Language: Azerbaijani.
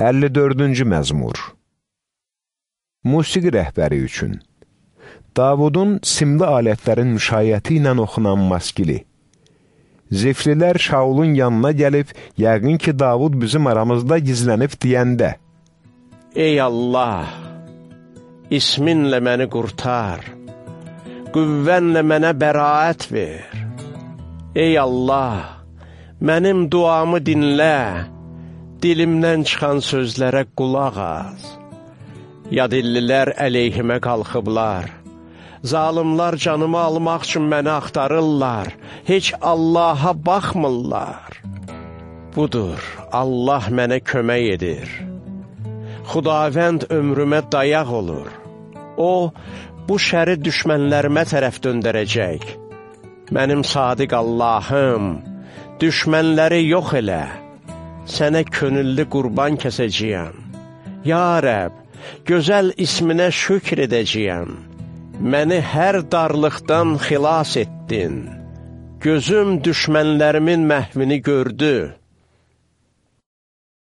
54-cü məzmur. Musiqi rəhbəri üçün. Davudun simli alətlərin müşayiəti ilə oxunan maskili. Ziflilər Şaulun yanına gəlib, yəqin ki, Davud bizim aramızda gizlənib deyəndə Ey Allah, isminlə məni qurtar, qüvvənlə mənə bəraət ver. Ey Allah, mənim duamı dinlə, dilimdən çıxan sözlərə qulaq az. Yadillilər əleyhimə qalxıblar. Zalimlar canımı almaq üçün məni axtarırlar. Heç Allaha baxmırlar. Budur, Allah mənə kömək edir. Xudavənd ömrümə dayaq olur. O, bu şəri düşmənlərimə tərəf döndərəcək. Mənim sadiq Allahım, düşmənləri yox elə sənə könüllü qurban kəsəcəyəm. Ya Rəb, gözəl isminə şükr edəcəyəm. Məni hər darlıqdan xilas etdin. Gözüm düşmənlərimin məhvini gördü.